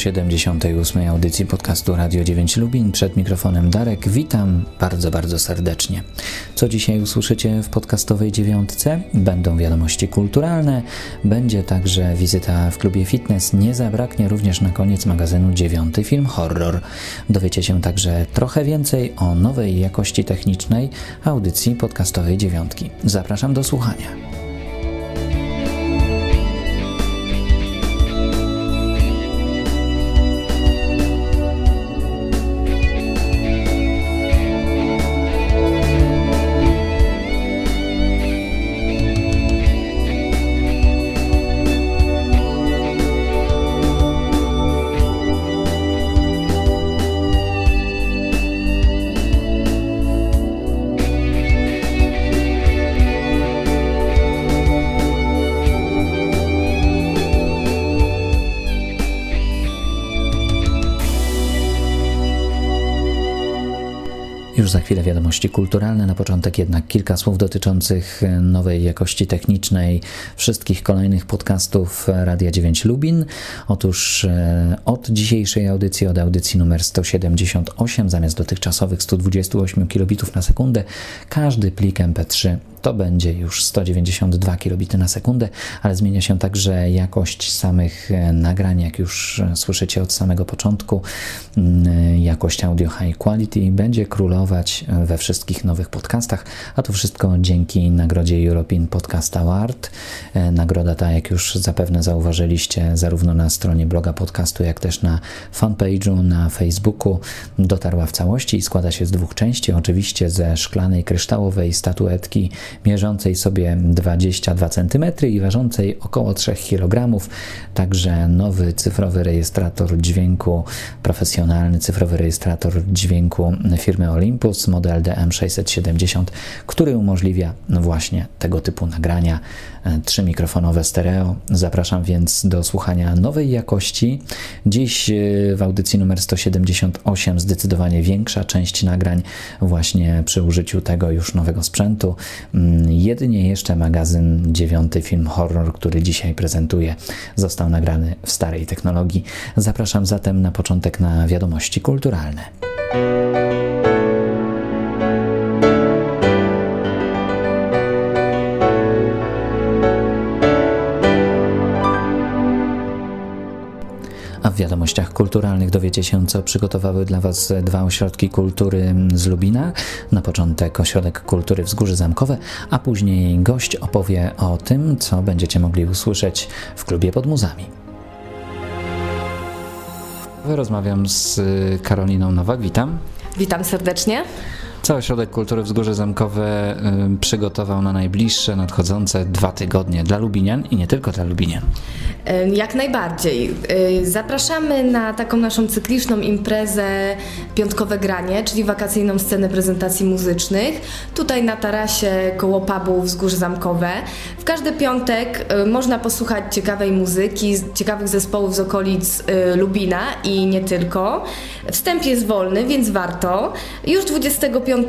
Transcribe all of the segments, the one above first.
178 audycji podcastu Radio 9 Lubin. Przed mikrofonem Darek. Witam bardzo, bardzo serdecznie. Co dzisiaj usłyszycie w podcastowej dziewiątce? Będą wiadomości kulturalne, będzie także wizyta w klubie fitness. Nie zabraknie również na koniec magazynu dziewiąty film horror. Dowiecie się także trochę więcej o nowej jakości technicznej audycji podcastowej dziewiątki. Zapraszam do słuchania. Już za chwilę wiadomości kulturalne. Na początek jednak kilka słów dotyczących nowej jakości technicznej wszystkich kolejnych podcastów Radia 9 Lubin. Otóż e, od dzisiejszej audycji, od audycji numer 178 zamiast dotychczasowych 128 kilobitów na sekundę, każdy plik MP3 to będzie już 192 kilobity na sekundę, ale zmienia się także jakość samych e, nagrań, jak już e, słyszycie od samego początku. Mm, jakość audio high quality będzie królować e, we wszystkich nowych podcastach, a to wszystko dzięki nagrodzie European Podcast Award. Nagroda ta, jak już zapewne zauważyliście, zarówno na stronie bloga podcastu, jak też na fanpage'u na Facebooku dotarła w całości i składa się z dwóch części. Oczywiście ze szklanej, kryształowej statuetki mierzącej sobie 22 cm i ważącej około 3 kg. Także nowy cyfrowy rejestrator dźwięku, profesjonalny cyfrowy rejestrator dźwięku firmy Olympus, model DM670, który umożliwia właśnie tego typu nagrania trzy mikrofonowe stereo. Zapraszam więc do słuchania nowej jakości. Dziś e, w audycji numer 178 zdecydowanie większa część nagrań właśnie przy użyciu tego już nowego sprzętu. Mm, jedynie jeszcze magazyn dziewiąty film horror, który dzisiaj prezentuję, został nagrany w starej technologii. Zapraszam zatem na początek na wiadomości kulturalne. Wiadomościach kulturalnych dowiecie się, co przygotowały dla Was dwa ośrodki kultury z Lubina. Na początek ośrodek kultury Wzgórze Zamkowe, a później gość opowie o tym, co będziecie mogli usłyszeć w klubie pod muzami. Rozmawiam z Karoliną Nowak, witam. Witam serdecznie. Cały Ośrodek Kultury Wzgórze Zamkowe y, przygotował na najbliższe, nadchodzące dwa tygodnie dla Lubinian i nie tylko dla Lubinian. Jak najbardziej. Y, zapraszamy na taką naszą cykliczną imprezę Piątkowe Granie, czyli wakacyjną scenę prezentacji muzycznych. Tutaj na tarasie koło pubu Wzgórze Zamkowe. W każdy piątek y, można posłuchać ciekawej muzyki, ciekawych zespołów z okolic Lubina i nie tylko. Wstęp jest wolny, więc warto. Już 25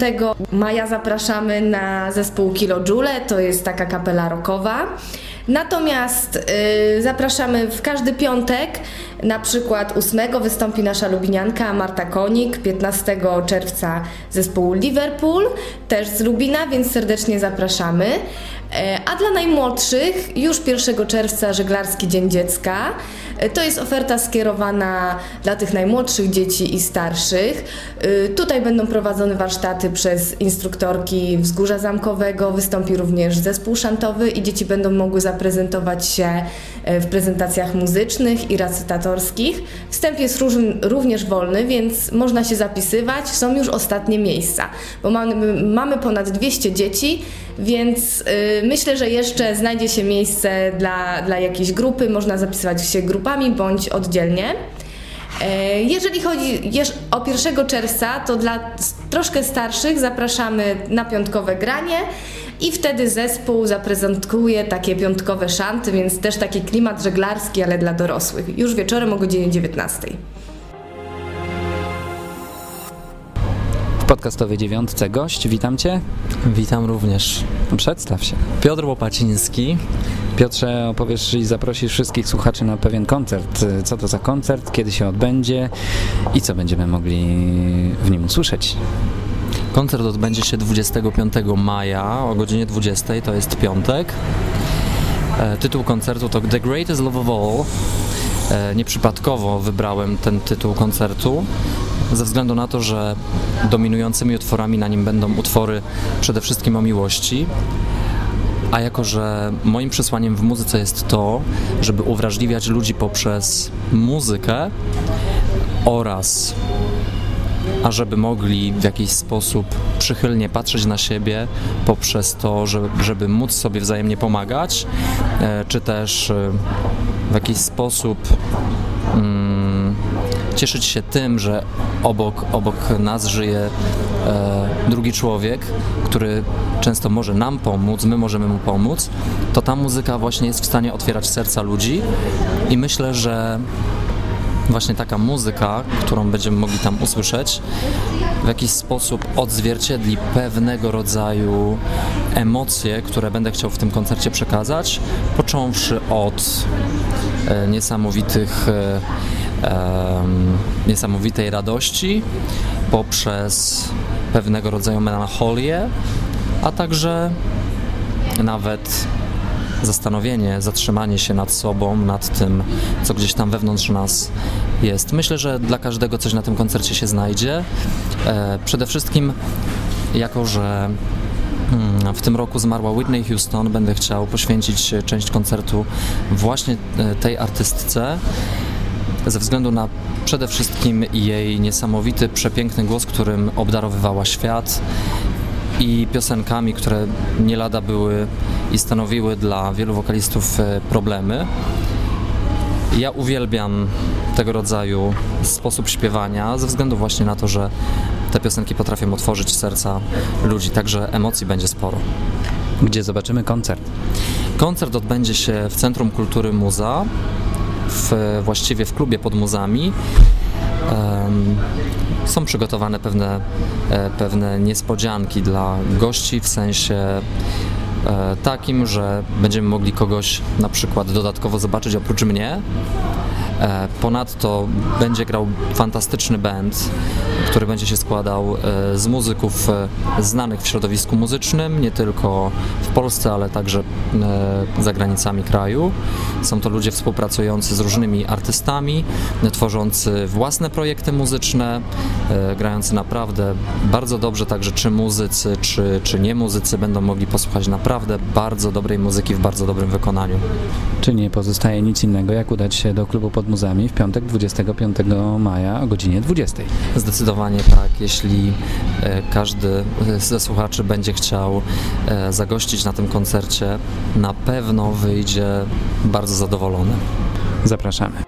maja zapraszamy na zespół Kilojule, to jest taka kapela rockowa. Natomiast y, zapraszamy w każdy piątek, na przykład 8 wystąpi nasza lubinianka Marta Konik, 15 czerwca zespół Liverpool, też z Lubina, więc serdecznie zapraszamy. E, a dla najmłodszych już 1 czerwca Żeglarski Dzień Dziecka. E, to jest oferta skierowana dla tych najmłodszych dzieci i starszych. E, tutaj będą prowadzone warsztaty przez instruktorki Wzgórza Zamkowego, wystąpi również zespół szantowy i dzieci będą mogły zaprezentować się w prezentacjach muzycznych i recytatorskich. Wstęp jest również wolny, więc można się zapisywać. Są już ostatnie miejsca, bo mamy, mamy ponad 200 dzieci, więc myślę, że jeszcze znajdzie się miejsce dla, dla jakiejś grupy. Można zapisywać się grupami bądź oddzielnie. E, jeżeli chodzi o 1 czerwca, to dla troszkę starszych zapraszamy na piątkowe granie i wtedy zespół zaprezentuje takie piątkowe szanty, więc też taki klimat żeglarski, ale dla dorosłych. Już wieczorem o godzinie 19. podcastowej dziewiątce gość. Witam Cię. Witam również. Przedstaw się. Piotr Łopaciński, Piotrze, opowiesz i zaprosisz wszystkich słuchaczy na pewien koncert. Co to za koncert, kiedy się odbędzie i co będziemy mogli w nim usłyszeć? Koncert odbędzie się 25 maja o godzinie 20, to jest piątek. E, tytuł koncertu to The Greatest Love of All. E, nieprzypadkowo wybrałem ten tytuł koncertu, ze względu na to, że dominującymi utworami na nim będą utwory przede wszystkim o miłości. A jako, że moim przesłaniem w muzyce jest to, żeby uwrażliwiać ludzi poprzez muzykę oraz ażeby mogli w jakiś sposób przychylnie patrzeć na siebie poprzez to, żeby, żeby móc sobie wzajemnie pomagać, e, czy też e, w jakiś sposób mm, cieszyć się tym, że obok, obok nas żyje e, drugi człowiek, który często może nam pomóc, my możemy mu pomóc, to ta muzyka właśnie jest w stanie otwierać serca ludzi i myślę, że właśnie taka muzyka, którą będziemy mogli tam usłyszeć, w jakiś sposób odzwierciedli pewnego rodzaju emocje, które będę chciał w tym koncercie przekazać, począwszy od e, niesamowitych e, niesamowitej radości, poprzez pewnego rodzaju melancholię, a także nawet zastanowienie, zatrzymanie się nad sobą, nad tym, co gdzieś tam wewnątrz nas jest. Myślę, że dla każdego coś na tym koncercie się znajdzie. E, przede wszystkim, jako że hmm, w tym roku zmarła Whitney Houston, będę chciał poświęcić część koncertu właśnie e, tej artystce ze względu na przede wszystkim jej niesamowity, przepiękny głos, którym obdarowywała świat i piosenkami, które nie lada były i stanowiły dla wielu wokalistów e, problemy. Ja uwielbiam tego rodzaju sposób śpiewania ze względu właśnie na to, że te piosenki potrafią otworzyć serca ludzi, także emocji będzie sporo. Gdzie zobaczymy koncert? Koncert odbędzie się w Centrum Kultury Muza, w, właściwie w klubie pod muzami. Są przygotowane pewne, e, pewne niespodzianki dla gości, w sensie e, takim, że będziemy mogli kogoś na przykład dodatkowo zobaczyć oprócz mnie, E, ponadto będzie grał fantastyczny band, który będzie się składał e, z muzyków e, znanych w środowisku muzycznym, nie tylko w Polsce, ale także za granicami kraju. Są to ludzie współpracujący z różnymi artystami, tworzący własne projekty muzyczne, grający naprawdę bardzo dobrze, także czy muzycy, czy, czy nie muzycy będą mogli posłuchać naprawdę bardzo dobrej muzyki w bardzo dobrym wykonaniu. Czy nie pozostaje nic innego, jak udać się do klubu pod muzami w piątek 25 maja o godzinie 20. Zdecydowanie tak. Jeśli e, każdy ze słuchaczy będzie chciał e, zagościć na tym koncercie, na pewno wyjdzie bardzo zadowolony. Zapraszamy.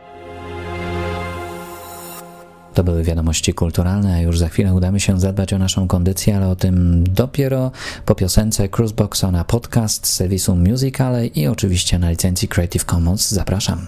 To były wiadomości kulturalne, a już za chwilę udamy się zadbać o naszą kondycję, ale o tym dopiero po piosence Cruisebox na podcast z serwisu Musicale i oczywiście na licencji Creative Commons. Zapraszam.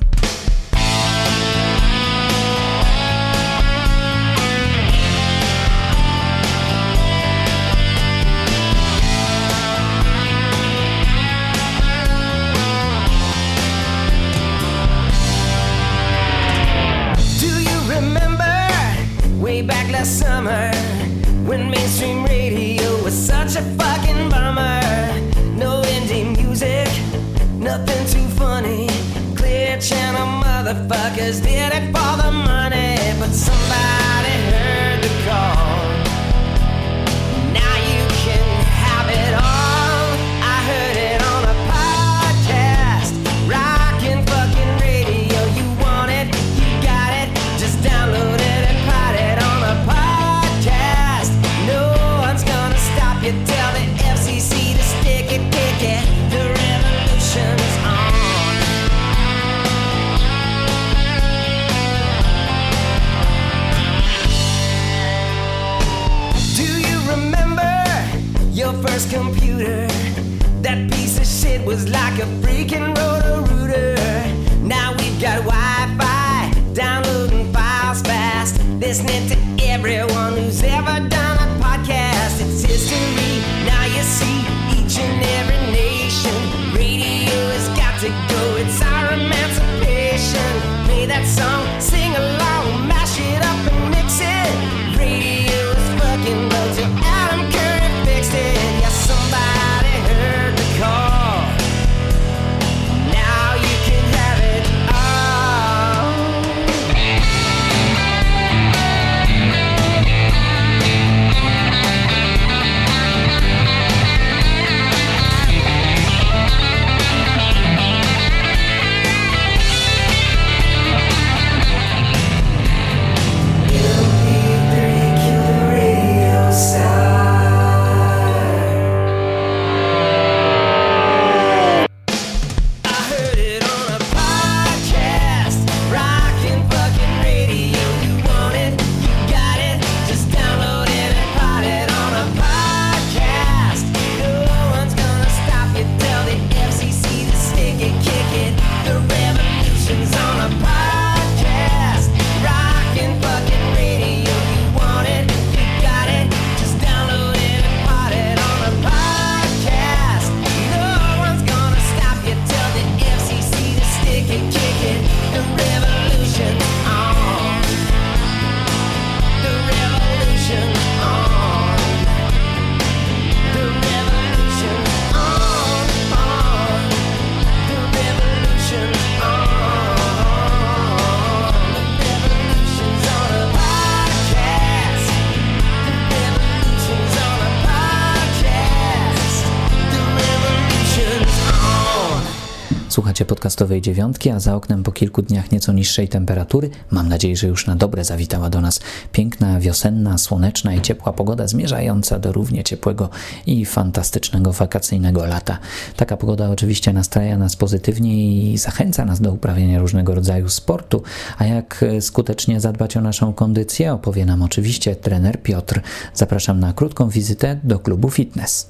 Słuchacie podcastowej dziewiątki, a za oknem po kilku dniach nieco niższej temperatury, mam nadzieję, że już na dobre zawitała do nas piękna, wiosenna, słoneczna i ciepła pogoda, zmierzająca do równie ciepłego i fantastycznego wakacyjnego lata. Taka pogoda oczywiście nastraja nas pozytywnie i zachęca nas do uprawiania różnego rodzaju sportu, a jak skutecznie zadbać o naszą kondycję, opowie nam oczywiście trener Piotr. Zapraszam na krótką wizytę do klubu fitness.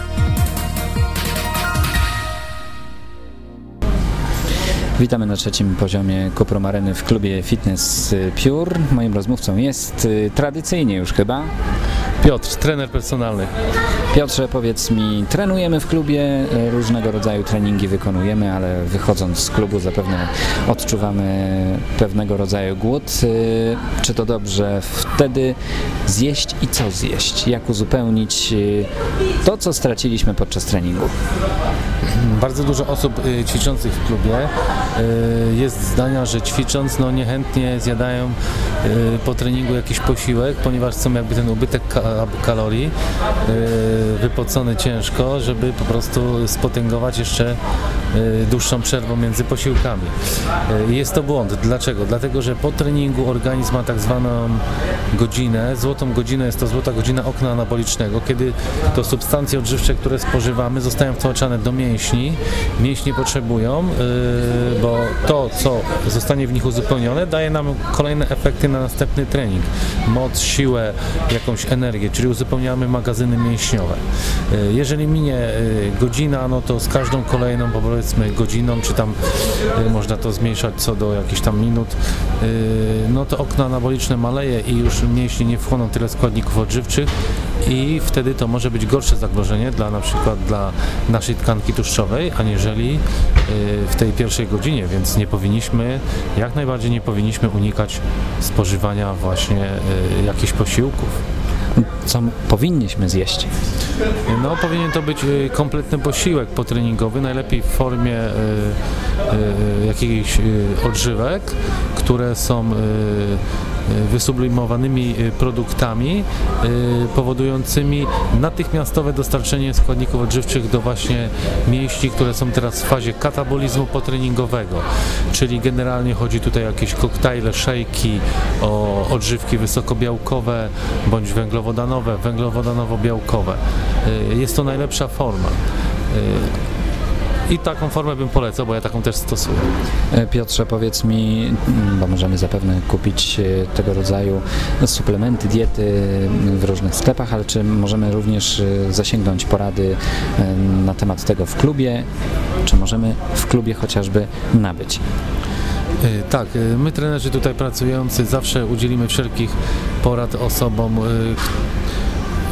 Witamy na trzecim poziomie Kupromareny w klubie Fitness Pure. Moim rozmówcą jest y, tradycyjnie już chyba Piotr, trener personalny. Piotrze, powiedz mi, trenujemy w klubie, y, różnego rodzaju treningi wykonujemy, ale wychodząc z klubu zapewne odczuwamy pewnego rodzaju głód. Y, Czy to dobrze wtedy zjeść i co zjeść? Jak uzupełnić to, co straciliśmy podczas treningu? Bardzo dużo osób y, ćwiczących w klubie y, jest zdania, że ćwicząc no niechętnie zjadają y, po treningu jakiś posiłek, ponieważ są jakby ten ubytek ka kalorii, wypocony ciężko, żeby po prostu spotęgować jeszcze dłuższą przerwą między posiłkami. Jest to błąd. Dlaczego? Dlatego, że po treningu organizm ma tak zwaną godzinę, złotą godzinę, jest to złota godzina okna anabolicznego, kiedy to substancje odżywcze, które spożywamy zostają wtłaczane do mięśni. Mięśnie potrzebują, yy, bo to, co zostanie w nich uzupełnione, daje nam kolejne efekty na następny trening. Moc, siłę, jakąś energię, czyli uzupełniamy magazyny mięśniowe. Yy, jeżeli minie yy, godzina, no to z każdą kolejną, powiedzmy godziną, czy tam można to zmniejszać co do jakichś tam minut, no to okno anaboliczne maleje i już mięśnie nie wchłoną tyle składników odżywczych i wtedy to może być gorsze zagrożenie dla na przykład dla naszej tkanki tłuszczowej, aniżeli y, w tej pierwszej godzinie, więc nie powinniśmy, jak najbardziej nie powinniśmy unikać spożywania właśnie y, jakichś posiłków. Co powinniśmy zjeść? No, powinien to być y, kompletny posiłek potreningowy, najlepiej w formie y, y, jakichś odżywek, które są wysublimowanymi produktami powodującymi natychmiastowe dostarczenie składników odżywczych do właśnie mięśni, które są teraz w fazie katabolizmu potreningowego, czyli generalnie chodzi tutaj o jakieś koktajle, szejki, o odżywki wysokobiałkowe bądź węglowodanowe, węglowodanowo-białkowe. Y, Jest to najlepsza forma. Y, I taką formę bym polecał, bo ja taką też stosuję. E, Piotrze, powiedz mi, mm, bo możemy zapewne kupić e, tego rodzaju suplementy, diety mm, w różnych sklepach, ale czy możemy również e, zasięgnąć porady na temat tego w klubie, czy możemy w klubie chociażby nabyć? Y, Tak, my trenerzy tutaj pracujący zawsze udzielimy wszelkich porad osobom,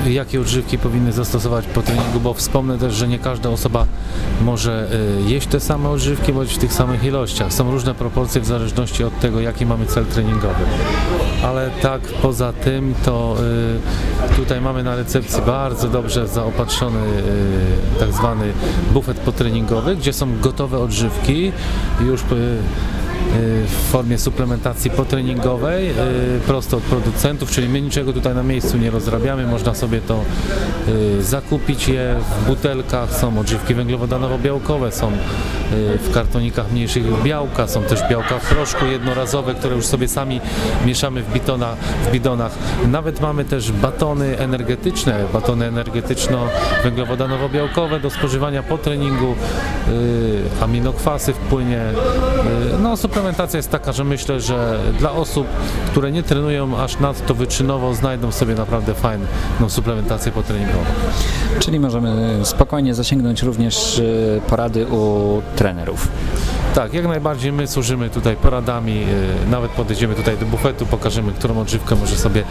jakie odżywki powinny zastosować po treningu, bo wspomnę też, że nie każda osoba może y, jeść te same odżywki bądź w tych samych ilościach. Są różne proporcje w zależności od tego, jaki mamy cel treningowy. Ale tak, poza tym to y, tutaj mamy na recepcji bardzo dobrze zaopatrzony y, tak zwany bufet potreningowy, gdzie są gotowe odżywki już w formie suplementacji potreningowej, y, prosto od producentów, czyli my niczego tutaj na miejscu nie rozrabiamy, można sobie to y, zakupić je w butelkach, są odżywki węglowodanowo-białkowe, są y, w kartonikach mniejszych białka, są też białka w proszku jednorazowe, które już sobie sami mieszamy w, bitona, w bidonach. Nawet mamy też batony energetyczne, batony energetyczno-węglowodanowo-białkowe do spożywania po treningu, aminokwasy w płynie. No suplementacja jest taka, że myślę, że dla osób, które nie trenują aż nadto wyczynowo, znajdą sobie naprawdę fajną suplementację potreningową. Czyli możemy spokojnie zasięgnąć również e, porady u trenerów. Tak, jak najbardziej my służymy tutaj poradami, y, nawet podejdziemy tutaj do bufetu, pokażemy, którą odżywkę może sobie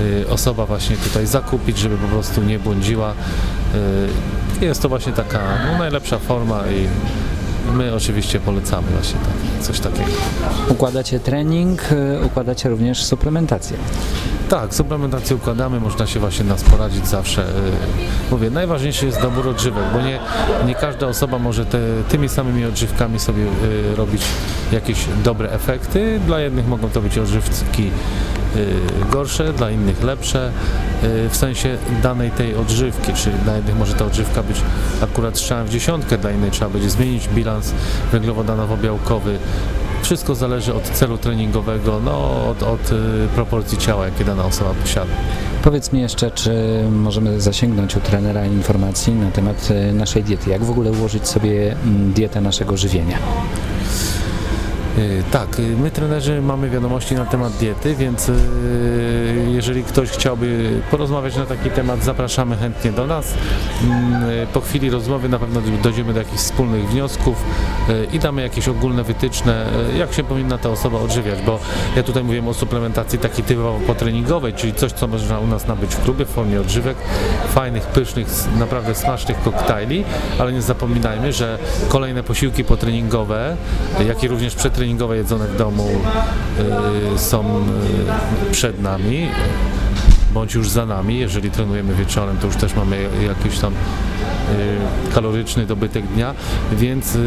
y, osoba właśnie tutaj zakupić, żeby po prostu nie błądziła. Y, Jest to właśnie taka no, najlepsza forma i my oczywiście polecamy właśnie tak, coś takiego. Układacie trening, y, układacie również suplementację. Tak, suplementację układamy, można się właśnie nas poradzić zawsze. Y, Mówię, najważniejszy jest dobór odżywek, bo nie, nie każda osoba może te, tymi samymi odżywkami sobie y, robić jakieś dobre efekty. Dla jednych mogą to być odżywki gorsze, dla innych lepsze w sensie danej tej odżywki, czyli dla jednych może ta odżywka być akurat strzałem w dziesiątkę, dla innej trzeba będzie zmienić bilans węglowodanowo-białkowy. Wszystko zależy od celu treningowego, no, od, od y, proporcji ciała, jakie dana osoba posiada. Powiedz mi jeszcze, czy możemy zasięgnąć u trenera informacji na temat y, naszej diety? Jak w ogóle ułożyć sobie mm, dietę naszego żywienia? Y, Tak, y, my trenerzy mamy wiadomości na temat diety, więc y, jeżeli ktoś chciałby porozmawiać na taki temat, zapraszamy chętnie do nas. Mm, Po chwili rozmowy na pewno dojdziemy do jakichś wspólnych wniosków i damy jakieś ogólne wytyczne, jak się powinna ta osoba odżywiać, bo ja tutaj mówię o suplementacji takiej typowo potreningowej, czyli coś, co można u nas nabyć w klubie w formie odżywek, fajnych, pysznych, naprawdę smacznych koktajli, ale nie zapominajmy, że kolejne posiłki potreningowe, jak i również przetreningowe jedzone w domu y, są y, przed nami bądź już za nami. Jeżeli trenujemy wieczorem, to już też mamy jakiś tam y, kaloryczny dobytek dnia, więc y,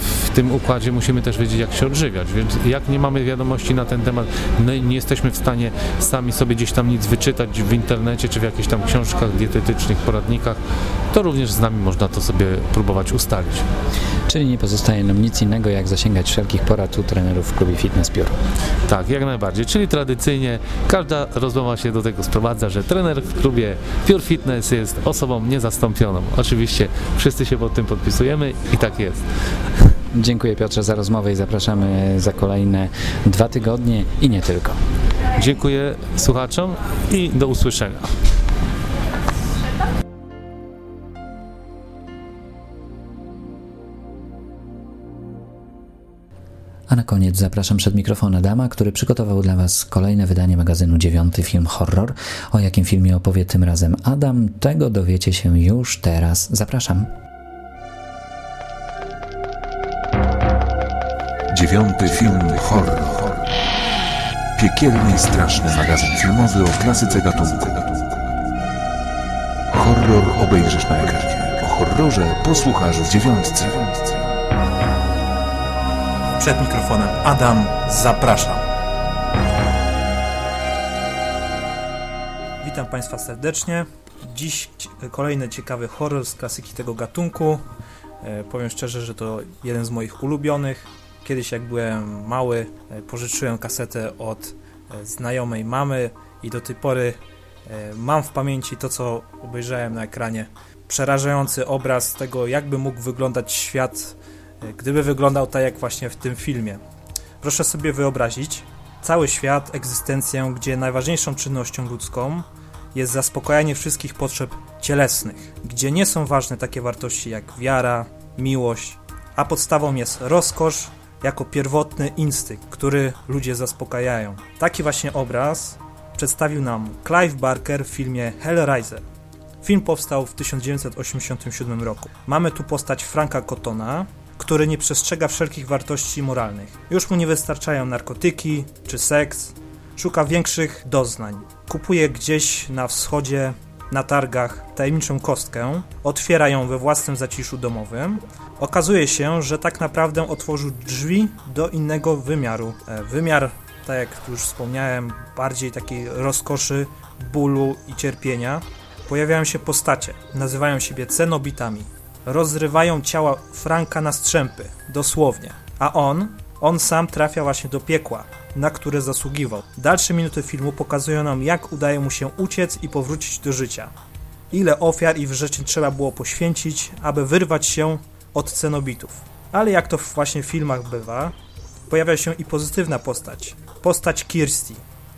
w tym układzie musimy też wiedzieć, jak się odżywiać. Więc jak nie mamy wiadomości na ten temat, no nie jesteśmy w stanie sami sobie gdzieś tam nic wyczytać w internecie czy w jakichś tam książkach dietetycznych, poradnikach, to również z nami można to sobie próbować ustalić. Czyli nie pozostaje nam nic innego, jak zasięgać wszelkich porad u trenerów w klubie Fitness Piór. Tak, jak najbardziej. Czyli tradycyjnie każda rozmowa się do tego sprowadza, że trener w klubie Pure Fitness jest osobą niezastąpioną. Oczywiście wszyscy się pod tym podpisujemy i tak jest. Dziękuję Piotrze za rozmowę i zapraszamy za kolejne dwa tygodnie i nie tylko. Dziękuję słuchaczom i do usłyszenia. A na koniec zapraszam przed mikrofon Adama, który przygotował dla Was kolejne wydanie magazynu Dziewiąty Film Horror. O jakim filmie opowie tym razem Adam, tego dowiecie się już teraz. Zapraszam. Dziewiąty film horror. Piekielny i straszny magazyn filmowy o klasyce gatunku. Horror obejrzysz na ekranie. O horrorze posłuchasz w dziewiątce. Przed mikrofonem Adam, zapraszam. Witam Państwa serdecznie. Dziś kolejny ciekawy horror z klasyki tego gatunku. E, powiem szczerze, że to jeden z moich ulubionych. Kiedyś jak byłem mały, e, pożyczyłem kasetę od e, znajomej mamy i do tej pory mam w pamięci to, co obejrzałem na ekranie. Przerażający obraz tego, jakby mógł wyglądać świat gdyby wyglądał tak jak właśnie w tym filmie. Proszę sobie wyobrazić cały świat, egzystencję, gdzie najważniejszą czynnością ludzką jest zaspokojanie wszystkich potrzeb cielesnych, gdzie nie są ważne takie wartości jak wiara, miłość, a podstawą jest rozkosz jako pierwotny instynkt, który ludzie zaspokajają. Taki właśnie obraz przedstawił nam Clive Barker w filmie Hellraiser. Film powstał w 1987 roku. Mamy tu postać Franka Cottona, który nie przestrzega wszelkich wartości moralnych. Już mu nie wystarczają narkotyki czy seks, szuka większych doznań. Kupuje gdzieś na wschodzie, na targach, tajemniczą kostkę, otwiera ją we własnym zaciszu domowym. Okazuje się, że tak naprawdę otworzył drzwi do innego wymiaru. E, Wymiar, tak jak tu już wspomniałem, bardziej takiej rozkoszy, bólu i cierpienia. Pojawiają się postacie, nazywają siebie cenobitami. Rozrywają ciała Franka na strzępy, dosłownie. A on, on sam trafia właśnie do piekła, na które zasługiwał. Dalsze minuty filmu pokazują nam, jak udaje mu się uciec i powrócić do życia. Ile ofiar i wyrzeczeń trzeba było poświęcić, aby wyrwać się od cenobitów. Ale jak to właśnie w filmach bywa, pojawia się i pozytywna postać. Postać Kirsty,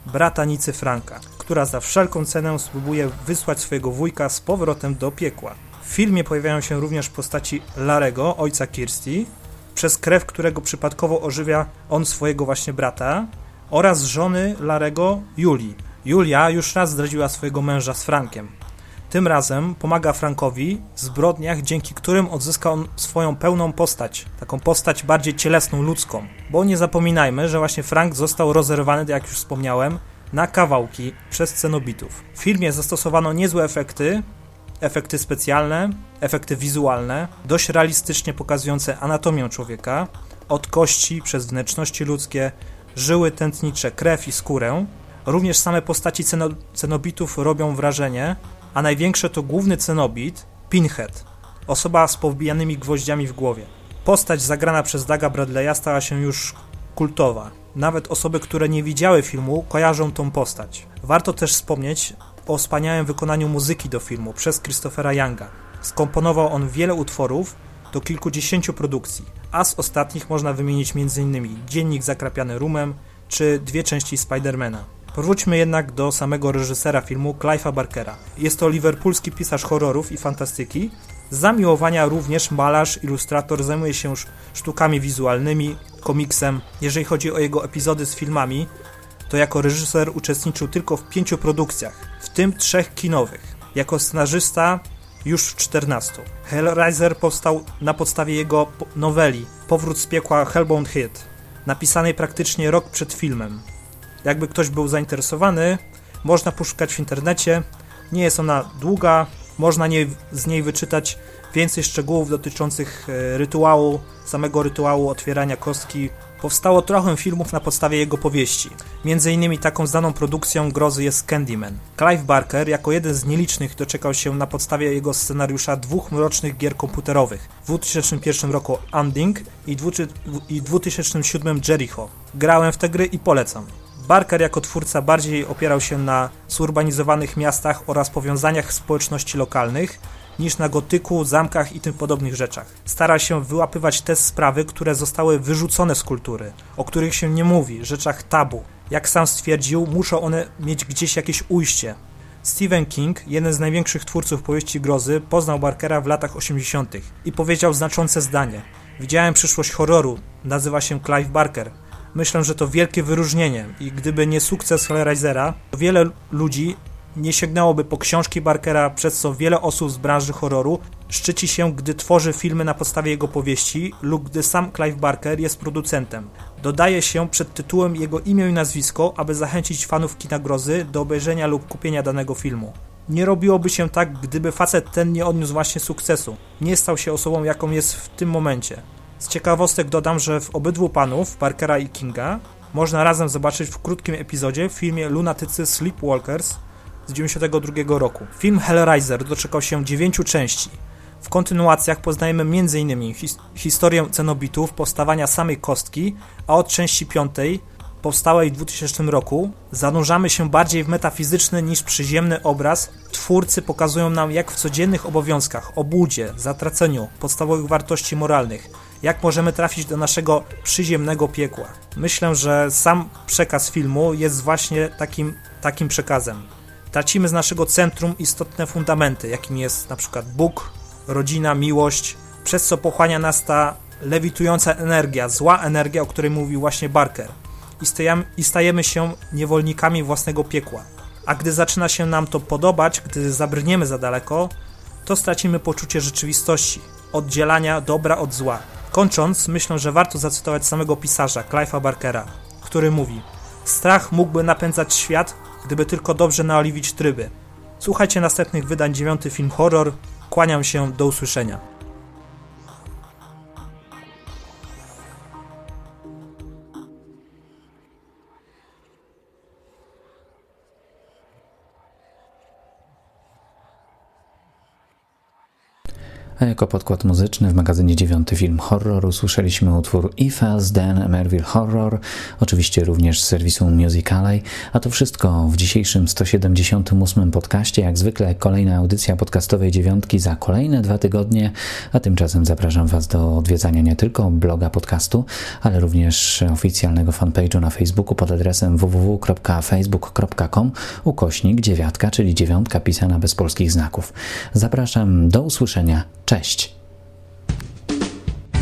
brata Nicy Franka, która za wszelką cenę spróbuje wysłać swojego wujka z powrotem do piekła. W filmie pojawiają się również postaci Larego, ojca Kirsty, przez krew którego przypadkowo ożywia on swojego właśnie brata, oraz żony Larego, Julii. Julia już raz zdradziła swojego męża z Frankiem. Tym razem pomaga Frankowi w zbrodniach, dzięki którym odzyska on swoją pełną postać, taką postać bardziej cielesną, ludzką. Bo nie zapominajmy, że właśnie Frank został rozerwany, jak już wspomniałem, na kawałki przez cenobitów. W filmie zastosowano niezłe efekty, efekty specjalne, efekty wizualne, dość realistycznie pokazujące anatomię człowieka, od kości przez wnętrzności ludzkie, żyły tętnicze, krew i skórę. Również same postaci ceno cenobitów robią wrażenie, a największe to główny cenobit, Pinhead, osoba z powbijanymi gwoździami w głowie. Postać zagrana przez Daga Bradley'a stała się już kultowa. Nawet osoby, które nie widziały filmu, kojarzą tą postać. Warto też wspomnieć o wspaniałym wykonaniu muzyki do filmu przez Christophera Younga. Skomponował on wiele utworów do kilkudziesięciu produkcji, a z ostatnich można wymienić m.in. Dziennik zakrapiany rumem czy dwie części Spidermana. Powróćmy jednak do samego reżysera filmu, Clive'a Barkera. Jest to liverpoolski pisarz horrorów i fantastyki. Z zamiłowania również malarz, ilustrator, zajmuje się sztukami wizualnymi, komiksem. Jeżeli chodzi o jego epizody z filmami, to jako reżyser uczestniczył tylko w pięciu produkcjach, w tym trzech kinowych. Jako scenarzysta już w 14. Hellraiser powstał na podstawie jego noweli Powrót z piekła Hellbound Head, napisanej praktycznie rok przed filmem. Jakby ktoś był zainteresowany, można poszukać w internecie. Nie jest ona długa, można nie, z niej wyczytać więcej szczegółów dotyczących e, rytuału, samego rytuału otwierania kostki. Powstało trochę filmów na podstawie jego powieści. Między innymi taką znaną produkcją grozy jest Candyman. Clive Barker jako jeden z nielicznych doczekał się na podstawie jego scenariusza dwóch mrocznych gier komputerowych. W 2001 roku Ending i 2007 Jericho. Grałem w te gry i polecam. Barker jako twórca bardziej opierał się na zurbanizowanych miastach oraz powiązaniach społeczności lokalnych niż na gotyku, zamkach i tym podobnych rzeczach. Stara się wyłapywać te sprawy, które zostały wyrzucone z kultury, o których się nie mówi, rzeczach tabu. Jak sam stwierdził, muszą one mieć gdzieś jakieś ujście. Stephen King, jeden z największych twórców powieści grozy, poznał Barkera w latach 80. i powiedział znaczące zdanie. Widziałem przyszłość horroru, nazywa się Clive Barker. Myślę, że to wielkie wyróżnienie i gdyby nie sukces Hellraisera, wiele ludzi nie sięgnęłoby po książki Barkera, przez co wiele osób z branży horroru szczyci się, gdy tworzy filmy na podstawie jego powieści lub gdy sam Clive Barker jest producentem. Dodaje się przed tytułem jego imię i nazwisko, aby zachęcić fanów kina grozy do obejrzenia lub kupienia danego filmu. Nie robiłoby się tak, gdyby facet ten nie odniósł właśnie sukcesu. Nie stał się osobą, jaką jest w tym momencie. Z ciekawostek dodam, że w obydwu panów, Parkera i Kinga, można razem zobaczyć w krótkim epizodzie w filmie Lunatycy Sleepwalkers z 1992 roku. Film Hellraiser doczekał się dziewięciu części. W kontynuacjach poznajemy m.in. His historię cenobitów, powstawania samej kostki, a od części piątej, powstałej w 2000 roku, zanurzamy się bardziej w metafizyczny niż przyziemny obraz. Twórcy pokazują nam, jak w codziennych obowiązkach, obłudzie, zatraceniu podstawowych wartości moralnych, jak możemy trafić do naszego przyziemnego piekła. Myślę, że sam przekaz filmu jest właśnie takim, takim przekazem. Tracimy z naszego centrum istotne fundamenty, jakim jest na przykład Bóg, rodzina, miłość, przez co pochłania nas ta lewitująca energia, zła energia, o której mówił właśnie Barker. I stajemy, I stajemy się niewolnikami własnego piekła. A gdy zaczyna się nam to podobać, gdy zabrniemy za daleko, to stracimy poczucie rzeczywistości, oddzielania dobra od zła. Kończąc, myślę, że warto zacytować samego pisarza, Clive'a Barkera, który mówi Strach mógłby napędzać świat, gdyby tylko dobrze naoliwić tryby. Słuchajcie następnych wydań dziewiąty film horror. Kłaniam się, do usłyszenia. A jako podkład muzyczny w magazynie 9 Film Horror usłyszeliśmy utwór If Else Then Merville Horror, oczywiście również z serwisu Musicalay, a to wszystko w dzisiejszym 178 podcaście. Jak zwykle kolejna audycja podcastowej dziewiątki za kolejne dwa tygodnie, a tymczasem zapraszam Was do odwiedzania nie tylko bloga podcastu, ale również oficjalnego fanpage'u na Facebooku pod adresem www.facebook.com ukośnik dziewiatka, czyli dziewiątka pisana bez polskich znaków. Zapraszam do usłyszenia. Cześć!